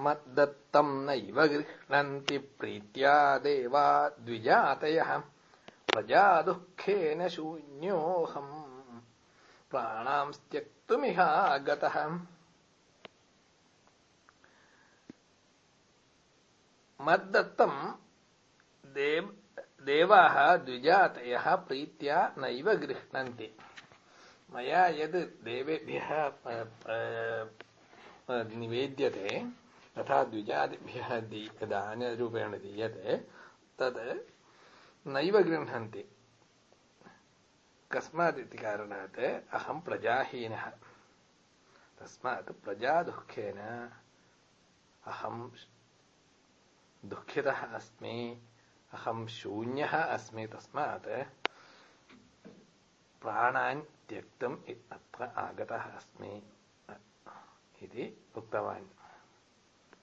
मद्दत्तम् नैव गृह्णन्ति प्रीत्या देवा द्विजातयः। प्रजादुःखेन शून्योऽहम्। प्राणांस्त्यक्तुमिहागतः। मद्दत्तम् देवाः द्विजातयः प्रीत्या नैव गृह्णन्ति। मया यद् देवेभ्यः निवेद्यते तथा द्विजादिभ्यः दानरूपेण दीयते, तद् नैव गृह्णन्ति। कस्मात् इति कारणात् अहं प्रजाहीनः। तस्मात् प्रजादुःखेन अहं दुःखितः अस्मि, अहं शून्यः अस्मि, तस्मात् प्राणान्